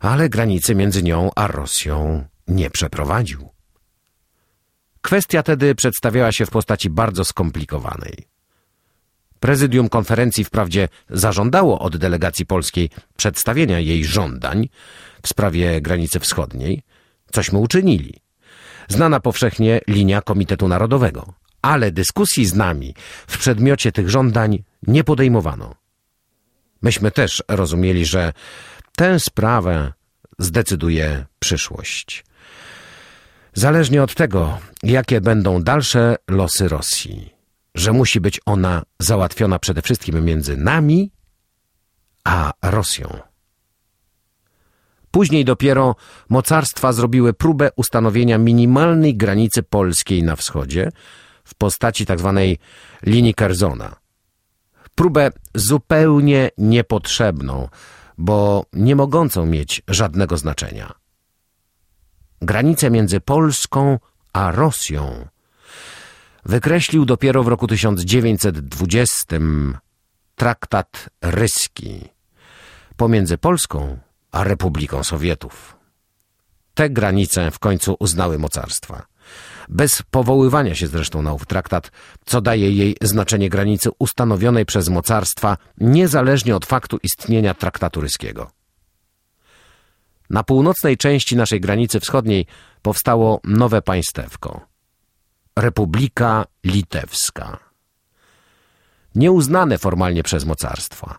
ale granicy między nią a Rosją nie przeprowadził. Kwestia tedy przedstawiała się w postaci bardzo skomplikowanej. Prezydium konferencji wprawdzie zażądało od delegacji polskiej przedstawienia jej żądań w sprawie granicy wschodniej, cośmy uczynili. Znana powszechnie linia Komitetu Narodowego, ale dyskusji z nami w przedmiocie tych żądań nie podejmowano. Myśmy też rozumieli, że tę sprawę zdecyduje przyszłość. Zależnie od tego, jakie będą dalsze losy Rosji, że musi być ona załatwiona przede wszystkim między nami a Rosją. Później dopiero mocarstwa zrobiły próbę ustanowienia minimalnej granicy polskiej na wschodzie w postaci tzw. Tak linii Kerzona. Próbę zupełnie niepotrzebną, bo nie mogącą mieć żadnego znaczenia. Granicę między Polską a Rosją wykreślił dopiero w roku 1920 traktat ryski pomiędzy Polską a Republiką Sowietów. Te granice w końcu uznały mocarstwa. Bez powoływania się zresztą na ów traktat, co daje jej znaczenie granicy ustanowionej przez mocarstwa niezależnie od faktu istnienia traktatu ryskiego. Na północnej części naszej granicy wschodniej powstało nowe państewko. Republika Litewska. Nieuznane formalnie przez mocarstwa.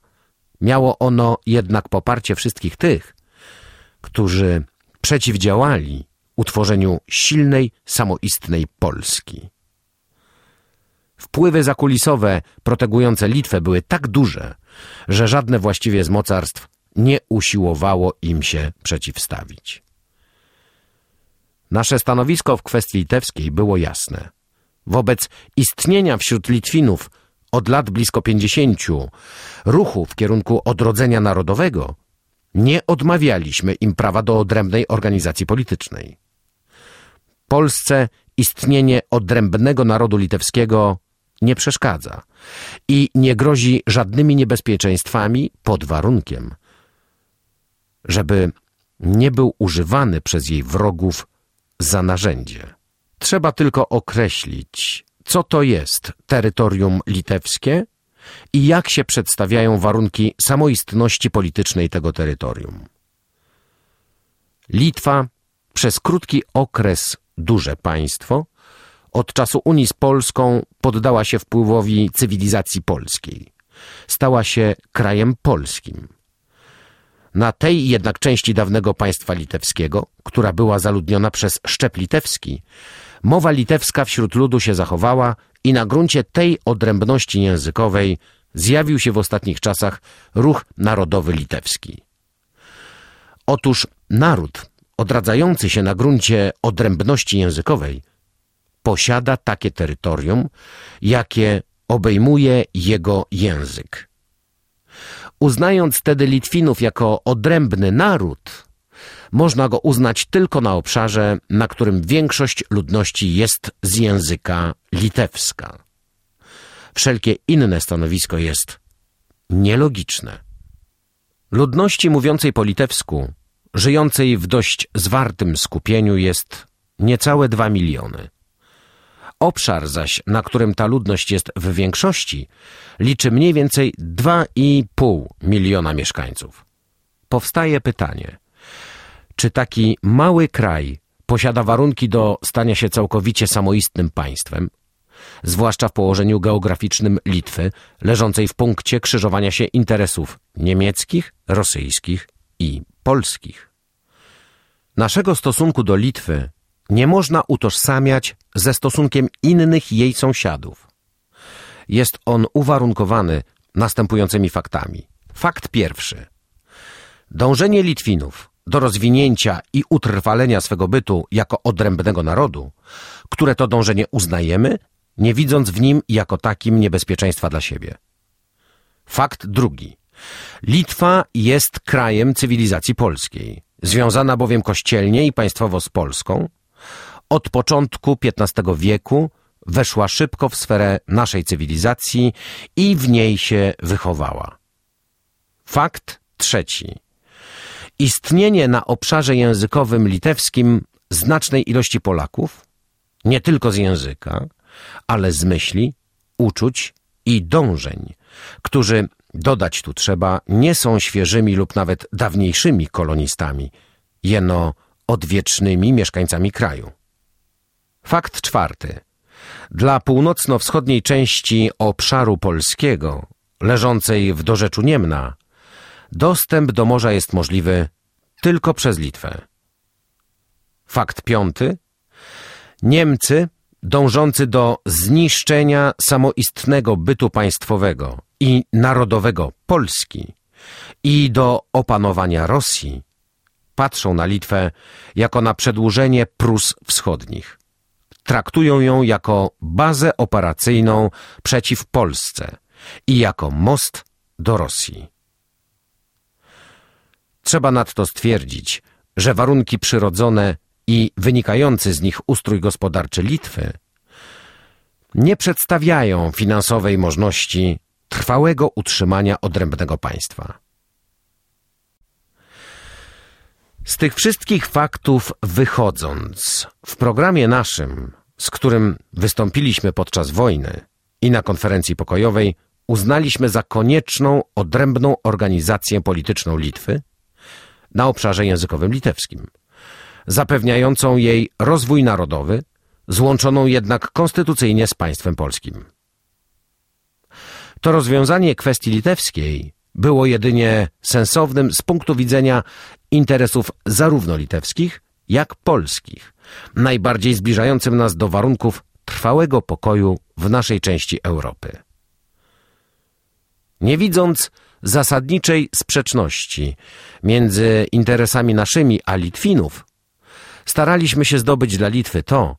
Miało ono jednak poparcie wszystkich tych, którzy przeciwdziałali utworzeniu silnej, samoistnej Polski. Wpływy zakulisowe protegujące Litwę były tak duże, że żadne właściwie z mocarstw nie usiłowało im się przeciwstawić. Nasze stanowisko w kwestii litewskiej było jasne. Wobec istnienia wśród Litwinów od lat blisko pięćdziesięciu ruchu w kierunku odrodzenia narodowego, nie odmawialiśmy im prawa do odrębnej organizacji politycznej. Polsce istnienie odrębnego narodu litewskiego nie przeszkadza i nie grozi żadnymi niebezpieczeństwami pod warunkiem, żeby nie był używany przez jej wrogów za narzędzie. Trzeba tylko określić, co to jest terytorium litewskie i jak się przedstawiają warunki samoistności politycznej tego terytorium. Litwa przez krótki okres duże państwo od czasu Unii z Polską poddała się wpływowi cywilizacji polskiej. Stała się krajem polskim. Na tej jednak części dawnego państwa litewskiego, która była zaludniona przez szczep litewski, mowa litewska wśród ludu się zachowała i na gruncie tej odrębności językowej zjawił się w ostatnich czasach ruch narodowy litewski. Otóż naród odradzający się na gruncie odrębności językowej posiada takie terytorium, jakie obejmuje jego język. Uznając wtedy Litwinów jako odrębny naród, można go uznać tylko na obszarze, na którym większość ludności jest z języka litewska. Wszelkie inne stanowisko jest nielogiczne. Ludności mówiącej po litewsku, żyjącej w dość zwartym skupieniu jest niecałe dwa miliony. Obszar zaś, na którym ta ludność jest w większości, liczy mniej więcej 2,5 miliona mieszkańców. Powstaje pytanie, czy taki mały kraj posiada warunki do stania się całkowicie samoistnym państwem, zwłaszcza w położeniu geograficznym Litwy, leżącej w punkcie krzyżowania się interesów niemieckich, rosyjskich i polskich. Naszego stosunku do Litwy nie można utożsamiać ze stosunkiem innych jej sąsiadów. Jest on uwarunkowany następującymi faktami. Fakt pierwszy. Dążenie Litwinów do rozwinięcia i utrwalenia swego bytu jako odrębnego narodu, które to dążenie uznajemy, nie widząc w nim jako takim niebezpieczeństwa dla siebie. Fakt drugi. Litwa jest krajem cywilizacji polskiej, związana bowiem kościelnie i państwowo z Polską. Od początku XV wieku weszła szybko w sferę naszej cywilizacji i w niej się wychowała. Fakt trzeci. Istnienie na obszarze językowym litewskim znacznej ilości Polaków, nie tylko z języka, ale z myśli, uczuć i dążeń, którzy, dodać tu trzeba, nie są świeżymi lub nawet dawniejszymi kolonistami, jeno odwiecznymi mieszkańcami kraju. Fakt czwarty. Dla północno-wschodniej części obszaru polskiego, leżącej w dorzeczu Niemna, dostęp do morza jest możliwy tylko przez Litwę. Fakt piąty. Niemcy, dążący do zniszczenia samoistnego bytu państwowego i narodowego Polski i do opanowania Rosji, patrzą na Litwę jako na przedłużenie Prus Wschodnich. Traktują ją jako bazę operacyjną przeciw Polsce i jako most do Rosji. Trzeba nadto stwierdzić, że warunki przyrodzone i wynikający z nich ustrój gospodarczy Litwy nie przedstawiają finansowej możliwości trwałego utrzymania odrębnego państwa. Z tych wszystkich faktów wychodząc, w programie naszym, z którym wystąpiliśmy podczas wojny i na konferencji pokojowej, uznaliśmy za konieczną odrębną organizację polityczną Litwy na obszarze językowym litewskim, zapewniającą jej rozwój narodowy, złączoną jednak konstytucyjnie z państwem polskim. To rozwiązanie kwestii litewskiej było jedynie sensownym z punktu widzenia interesów zarówno litewskich, jak polskich, najbardziej zbliżającym nas do warunków trwałego pokoju w naszej części Europy. Nie widząc zasadniczej sprzeczności między interesami naszymi a Litwinów, staraliśmy się zdobyć dla Litwy to,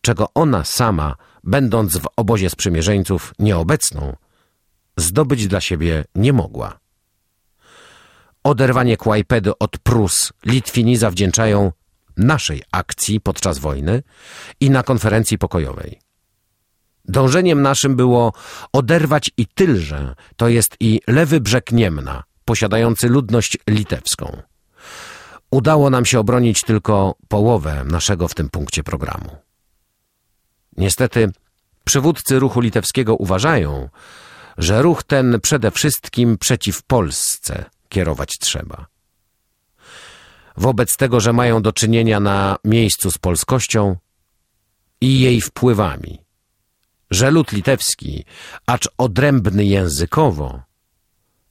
czego ona sama, będąc w obozie sprzymierzeńców nieobecną, zdobyć dla siebie nie mogła. Oderwanie Kłajpedy od Prus Litwini zawdzięczają naszej akcji podczas wojny i na konferencji pokojowej. Dążeniem naszym było oderwać i Tylże, to jest i lewy brzeg Niemna, posiadający ludność litewską. Udało nam się obronić tylko połowę naszego w tym punkcie programu. Niestety, przywódcy ruchu litewskiego uważają, że ruch ten przede wszystkim przeciw Polsce kierować trzeba. Wobec tego, że mają do czynienia na miejscu z polskością i jej wpływami, że lud litewski, acz odrębny językowo,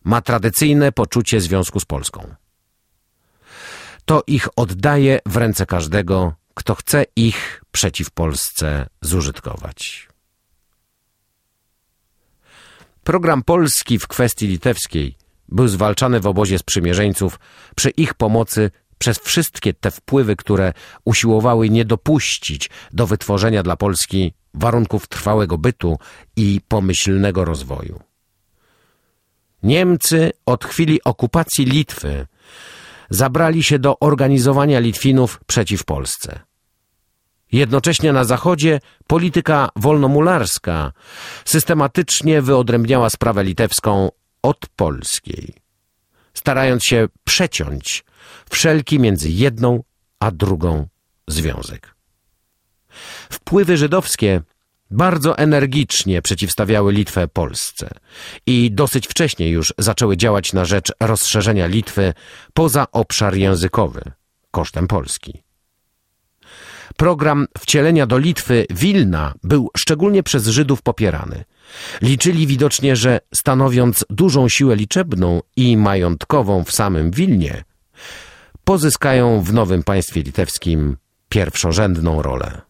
ma tradycyjne poczucie związku z Polską. To ich oddaje w ręce każdego, kto chce ich przeciw Polsce zużytkować. Program polski w kwestii litewskiej był zwalczany w obozie sprzymierzeńców przy ich pomocy przez wszystkie te wpływy, które usiłowały nie dopuścić do wytworzenia dla Polski warunków trwałego bytu i pomyślnego rozwoju. Niemcy od chwili okupacji Litwy zabrali się do organizowania Litwinów przeciw Polsce. Jednocześnie na Zachodzie polityka wolnomularska systematycznie wyodrębniała sprawę litewską od polskiej, starając się przeciąć wszelki między jedną a drugą związek. Wpływy żydowskie bardzo energicznie przeciwstawiały Litwę Polsce i dosyć wcześnie już zaczęły działać na rzecz rozszerzenia Litwy poza obszar językowy kosztem Polski. Program wcielenia do Litwy Wilna był szczególnie przez Żydów popierany. Liczyli widocznie, że stanowiąc dużą siłę liczebną i majątkową w samym Wilnie, pozyskają w nowym państwie litewskim pierwszorzędną rolę.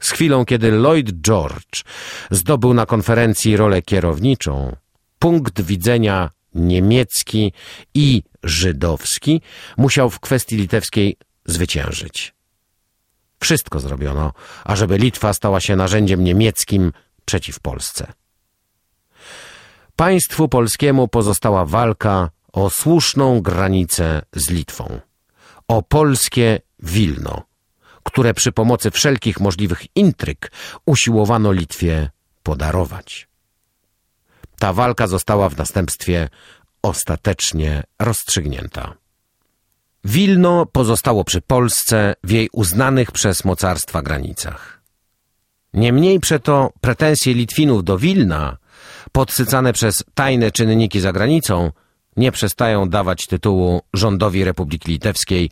z chwilą, kiedy Lloyd George zdobył na konferencji rolę kierowniczą, punkt widzenia niemiecki i żydowski musiał w kwestii litewskiej zwyciężyć. Wszystko zrobiono, ażeby Litwa stała się narzędziem niemieckim przeciw Polsce. Państwu polskiemu pozostała walka o słuszną granicę z Litwą, o polskie Wilno, które przy pomocy wszelkich możliwych intryg usiłowano Litwie podarować. Ta walka została w następstwie ostatecznie rozstrzygnięta. Wilno pozostało przy Polsce w jej uznanych przez mocarstwa granicach. Niemniej przeto pretensje Litwinów do Wilna, podsycane przez tajne czynniki za granicą, nie przestają dawać tytułu rządowi Republiki Litewskiej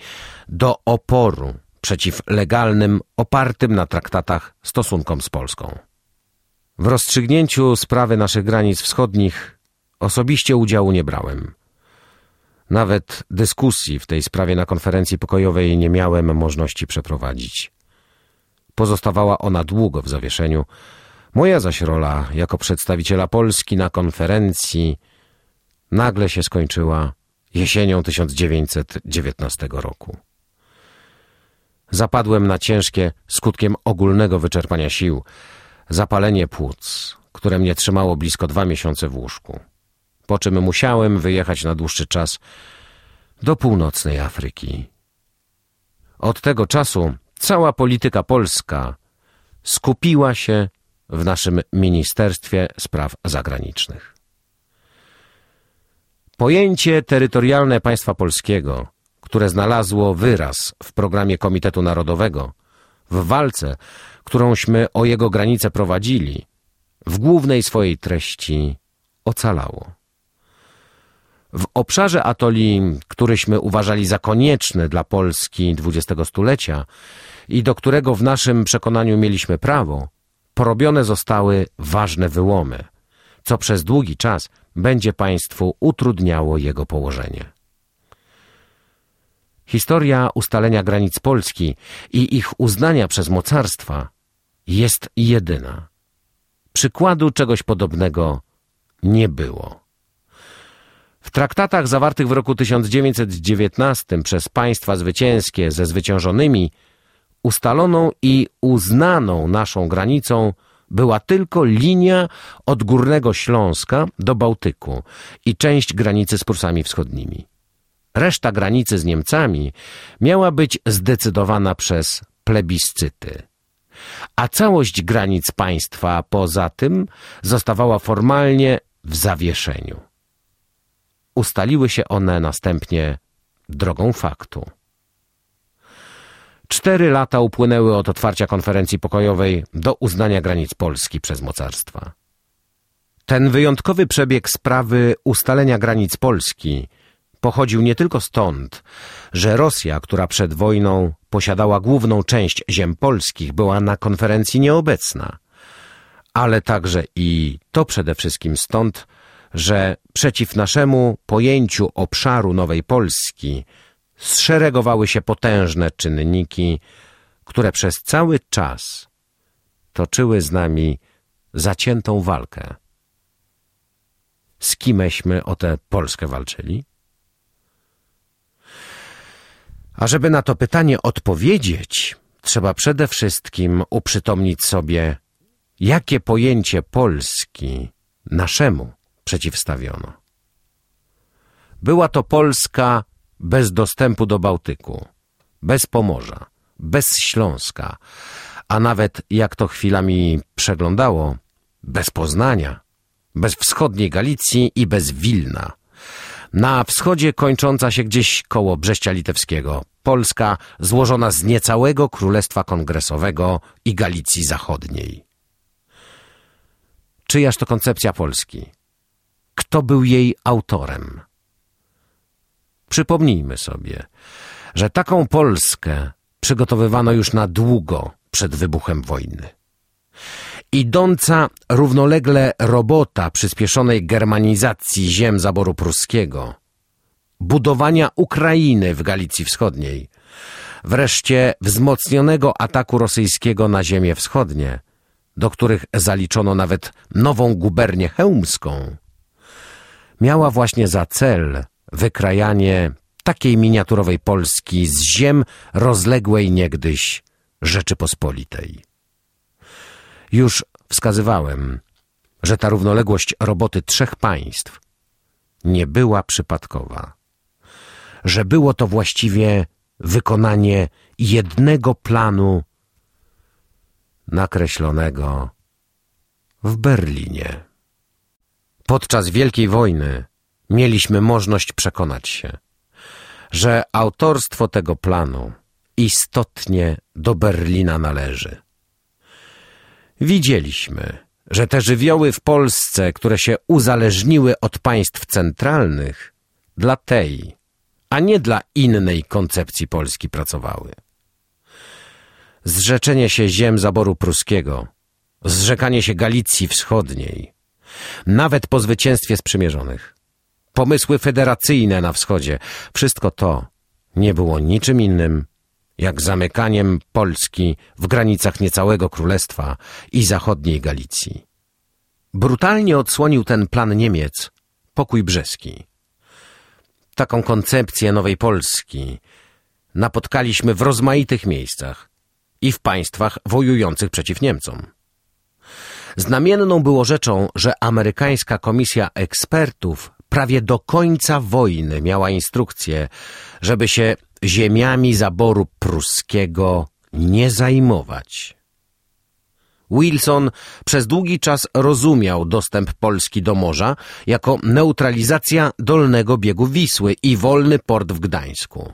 do oporu przeciw legalnym, opartym na traktatach stosunkom z Polską. W rozstrzygnięciu sprawy naszych granic wschodnich osobiście udziału nie brałem. Nawet dyskusji w tej sprawie na konferencji pokojowej nie miałem możliwości przeprowadzić. Pozostawała ona długo w zawieszeniu. Moja zaś rola jako przedstawiciela Polski na konferencji nagle się skończyła jesienią 1919 roku. Zapadłem na ciężkie, skutkiem ogólnego wyczerpania sił, zapalenie płuc, które mnie trzymało blisko dwa miesiące w łóżku. Po czym musiałem wyjechać na dłuższy czas do północnej Afryki. Od tego czasu cała polityka polska skupiła się w naszym Ministerstwie Spraw Zagranicznych. Pojęcie terytorialne państwa polskiego, które znalazło wyraz w programie Komitetu Narodowego, w walce, którąśmy o jego granice prowadzili, w głównej swojej treści ocalało. W obszarze atoli, któryśmy uważali za konieczny dla Polski XX stulecia i do którego w naszym przekonaniu mieliśmy prawo, porobione zostały ważne wyłomy, co przez długi czas będzie państwu utrudniało jego położenie. Historia ustalenia granic Polski i ich uznania przez mocarstwa jest jedyna. Przykładu czegoś podobnego nie było. W traktatach zawartych w roku 1919 przez państwa zwycięskie ze zwyciężonymi ustaloną i uznaną naszą granicą była tylko linia od Górnego Śląska do Bałtyku i część granicy z Prusami Wschodnimi. Reszta granicy z Niemcami miała być zdecydowana przez plebiscyty. A całość granic państwa poza tym zostawała formalnie w zawieszeniu. Ustaliły się one następnie drogą faktu. Cztery lata upłynęły od otwarcia konferencji pokojowej do uznania granic Polski przez mocarstwa. Ten wyjątkowy przebieg sprawy ustalenia granic Polski pochodził nie tylko stąd, że Rosja, która przed wojną posiadała główną część ziem polskich, była na konferencji nieobecna, ale także i to przede wszystkim stąd, że przeciw naszemu pojęciu obszaru Nowej Polski zszeregowały się potężne czynniki, które przez cały czas toczyły z nami zaciętą walkę. Z kimeśmy o tę Polskę walczyli? A żeby na to pytanie odpowiedzieć, trzeba przede wszystkim uprzytomnić sobie, jakie pojęcie Polski naszemu przeciwstawiono. Była to Polska bez dostępu do Bałtyku, bez Pomorza, bez Śląska, a nawet, jak to chwilami przeglądało, bez Poznania, bez wschodniej Galicji i bez Wilna. Na wschodzie kończąca się gdzieś koło Brześcia Litewskiego, Polska złożona z niecałego Królestwa Kongresowego i Galicji Zachodniej. Czyjaż to koncepcja Polski? Kto był jej autorem? Przypomnijmy sobie, że taką Polskę przygotowywano już na długo przed wybuchem wojny. Idąca równolegle robota przyspieszonej germanizacji ziem zaboru pruskiego, budowania Ukrainy w Galicji Wschodniej, wreszcie wzmocnionego ataku rosyjskiego na ziemie wschodnie, do których zaliczono nawet nową gubernię chełmską, miała właśnie za cel wykrajanie takiej miniaturowej Polski z ziem rozległej niegdyś Rzeczypospolitej. Już wskazywałem, że ta równoległość roboty trzech państw nie była przypadkowa, że było to właściwie wykonanie jednego planu nakreślonego w Berlinie. Podczas Wielkiej Wojny mieliśmy możliwość przekonać się, że autorstwo tego planu istotnie do Berlina należy. Widzieliśmy, że te żywioły w Polsce, które się uzależniły od państw centralnych, dla tej, a nie dla innej koncepcji Polski pracowały. Zrzeczenie się ziem zaboru pruskiego, zrzekanie się Galicji Wschodniej, nawet po zwycięstwie sprzymierzonych, pomysły federacyjne na wschodzie, wszystko to nie było niczym innym jak zamykaniem Polski w granicach niecałego królestwa i zachodniej Galicji. Brutalnie odsłonił ten plan Niemiec pokój brzeski. Taką koncepcję nowej Polski napotkaliśmy w rozmaitych miejscach i w państwach wojujących przeciw Niemcom. Znamienną było rzeczą, że amerykańska komisja ekspertów prawie do końca wojny miała instrukcję, żeby się ziemiami zaboru pruskiego nie zajmować. Wilson przez długi czas rozumiał dostęp Polski do morza jako neutralizacja dolnego biegu Wisły i wolny port w Gdańsku.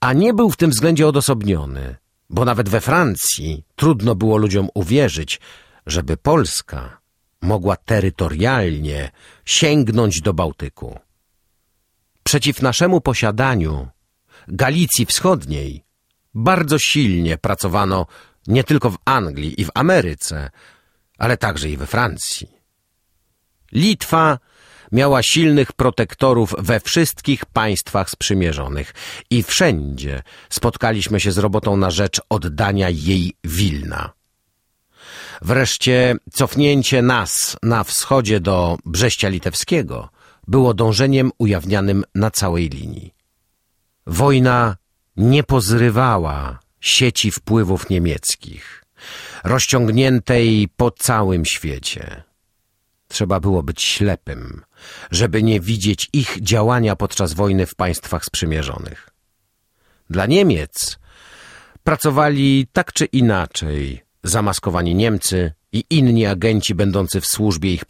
A nie był w tym względzie odosobniony, bo nawet we Francji trudno było ludziom uwierzyć, żeby Polska mogła terytorialnie sięgnąć do Bałtyku. Przeciw naszemu posiadaniu Galicji Wschodniej bardzo silnie pracowano nie tylko w Anglii i w Ameryce, ale także i we Francji. Litwa miała silnych protektorów we wszystkich państwach sprzymierzonych i wszędzie spotkaliśmy się z robotą na rzecz oddania jej Wilna. Wreszcie cofnięcie nas na wschodzie do Brześcia Litewskiego było dążeniem ujawnianym na całej linii. Wojna nie pozrywała sieci wpływów niemieckich, rozciągniętej po całym świecie. Trzeba było być ślepym, żeby nie widzieć ich działania podczas wojny w państwach sprzymierzonych. Dla Niemiec pracowali tak czy inaczej zamaskowani Niemcy i inni agenci będący w służbie ich